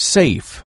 safe.